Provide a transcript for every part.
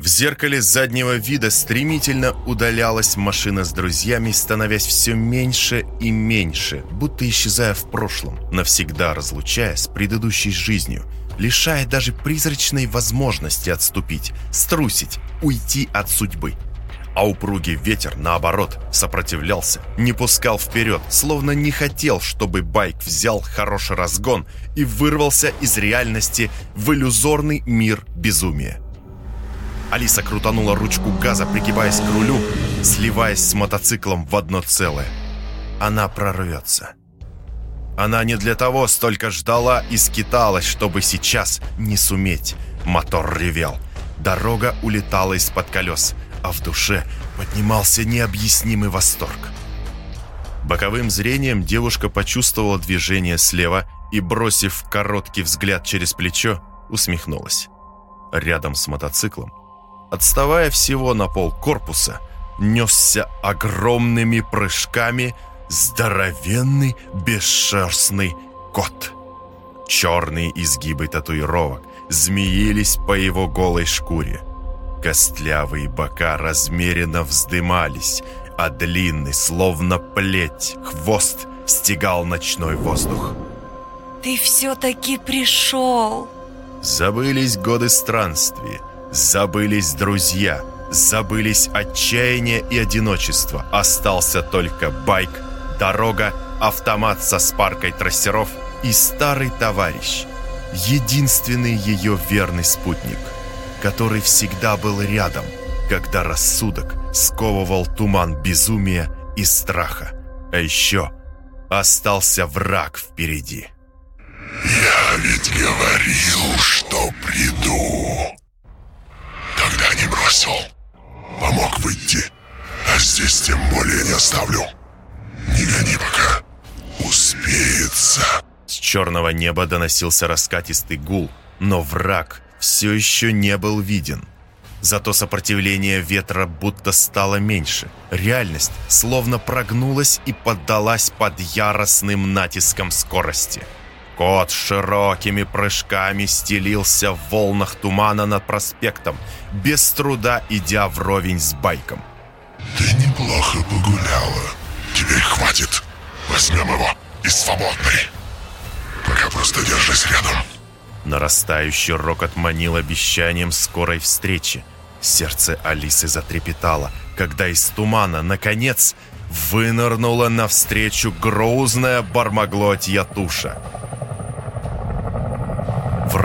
В зеркале заднего вида стремительно удалялась машина с друзьями, становясь все меньше и меньше, будто исчезая в прошлом, навсегда разлучая с предыдущей жизнью, лишая даже призрачной возможности отступить, струсить, уйти от судьбы. А упругий ветер, наоборот, сопротивлялся, не пускал вперед, словно не хотел, чтобы байк взял хороший разгон и вырвался из реальности в иллюзорный мир безумия. Алиса крутанула ручку газа, пригибаясь к рулю, сливаясь с мотоциклом в одно целое. Она прорвется. Она не для того столько ждала и скиталась, чтобы сейчас не суметь. Мотор ревел. Дорога улетала из-под колес, а в душе поднимался необъяснимый восторг. Боковым зрением девушка почувствовала движение слева и, бросив короткий взгляд через плечо, усмехнулась. Рядом с мотоциклом отставая всего на пол корпуса, несся огромными прыжками здоровенный бесшерстный кот. Черные изгибы татуировок змеились по его голой шкуре. Костлявые бока размеренно вздымались, а длинный, словно плеть, хвост стегал ночной воздух. «Ты все-таки пришел!» Забылись годы странствия, Забылись друзья, забылись отчаяние и одиночество. Остался только байк, дорога, автомат со спаркой трассеров и старый товарищ. Единственный ее верный спутник, который всегда был рядом, когда рассудок сковывал туман безумия и страха. А еще остался враг впереди. «Я ведь говорил, что приду!» Не бросил. Помог выйти. А здесь тем более не оставлю. Не гони пока. Успеется. С черного неба доносился раскатистый гул, но враг все еще не был виден. Зато сопротивление ветра будто стало меньше. Реальность словно прогнулась и поддалась под яростным натиском скорости. Кот широкими прыжками стелился в волнах тумана над проспектом, без труда идя вровень с байком. «Ты неплохо погуляла. Теперь хватит. Возьмем его и свободный. Пока просто держись рядом». Нарастающий рокот манил обещанием скорой встречи. Сердце Алисы затрепетало, когда из тумана, наконец, вынырнула навстречу грозная бармаглотья туша.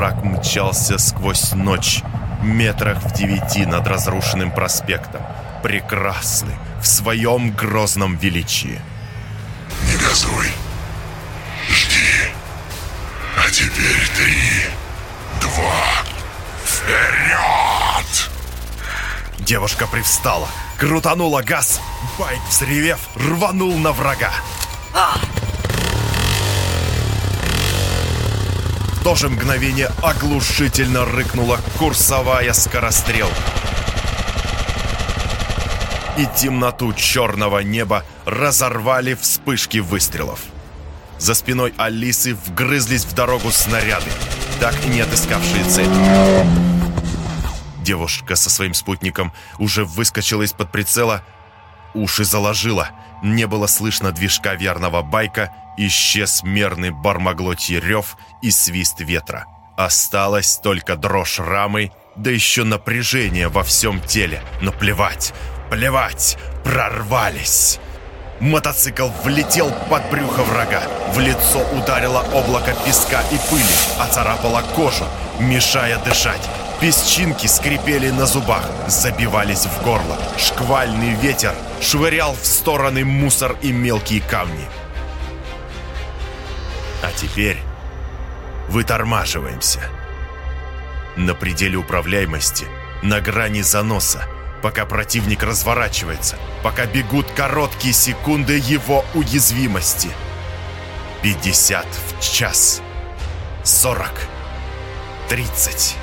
Враг мчался сквозь ночь, метрах в девяти над разрушенным проспектом. Прекрасный, в своем грозном величии. «Не газуй. Жди. А теперь три, два, вперед!» Девушка привстала, крутанула газ, байк, взревев, рванул на врага. «Ах!» То же мгновение оглушительно рыкнула курсовая скорострел. И темноту черного неба разорвали вспышки выстрелов. За спиной Алисы вгрызлись в дорогу снаряды, так и не отыскавшие цель. Девушка со своим спутником уже выскочила из-под прицела, уши заложила, не было слышно движка верного байка Исчез мерный бармаглотий рев и свист ветра. Осталась только дрожь рамы, да еще напряжение во всем теле. Но плевать, плевать, прорвались. Мотоцикл влетел под брюхо врага. В лицо ударило облако песка и пыли, оцарапало кожу, мешая дышать. Песчинки скрипели на зубах, забивались в горло. Шквальный ветер швырял в стороны мусор и мелкие камни. Теперь вытормаживаемся. На пределе управляемости, на грани заноса, пока противник разворачивается, пока бегут короткие секунды его уязвимости. 50 в час. 40. 30.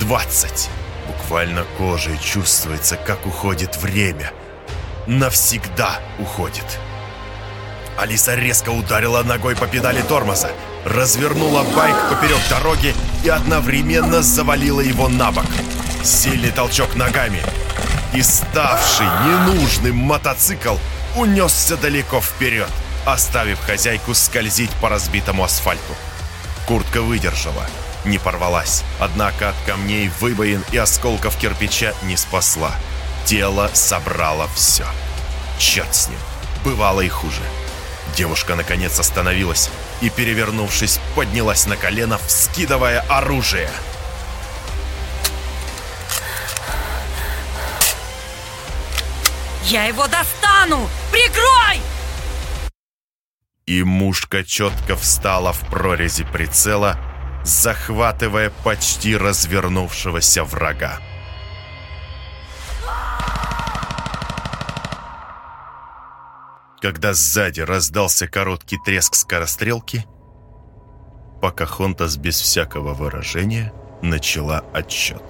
20. Буквально кожей чувствуется, как уходит время. Навсегда уходит. Алиса резко ударила ногой по педали тормоза, развернула байк поперек дороги и одновременно завалила его на бок. Сильный толчок ногами. И ставший ненужным мотоцикл унесся далеко вперед, оставив хозяйку скользить по разбитому асфальту. Куртка выдержала, не порвалась, однако от камней, выбоин и осколков кирпича не спасла. Тело собрало все. Черт с ним, бывало и хуже. Девушка наконец остановилась и, перевернувшись, поднялась на колено, вскидывая оружие. Я его достану! Прикрой! И мушка четко встала в прорези прицела, захватывая почти развернувшегося врага. Когда сзади раздался короткий треск скорострелки, Покахонтас без всякого выражения начала отсчет.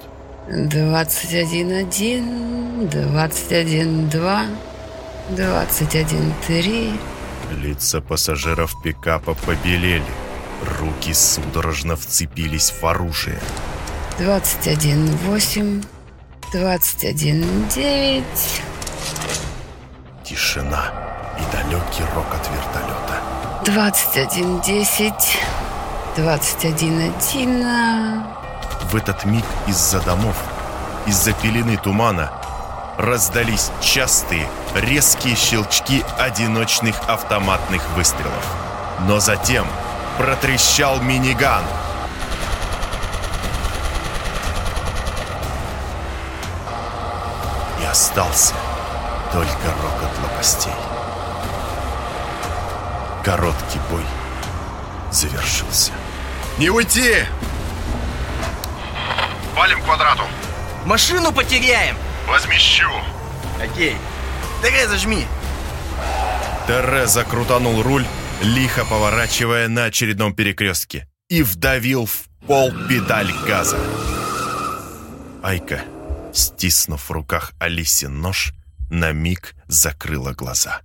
21-1, 21-2, 21-3. Лица пассажиров пикапа побелели. Руки судорожно вцепились в оружие. 21-8, 21-9. Тишина и далекий рокот вертолета. 21-10, 21-1. В этот миг из-за домов, из-за пелены тумана, раздались частые, резкие щелчки одиночных автоматных выстрелов. Но затем протрещал миниган. И остался только рокот лопастей. Короткий бой завершился. Не уйти! Валим к квадрату. Машину потеряем! Возмещу. Окей. Давай зажми. Тереза крутанул руль, лихо поворачивая на очередном перекрестке, и вдавил в пол педаль газа. Айка, стиснув в руках Алисе нож, на миг закрыла глаза.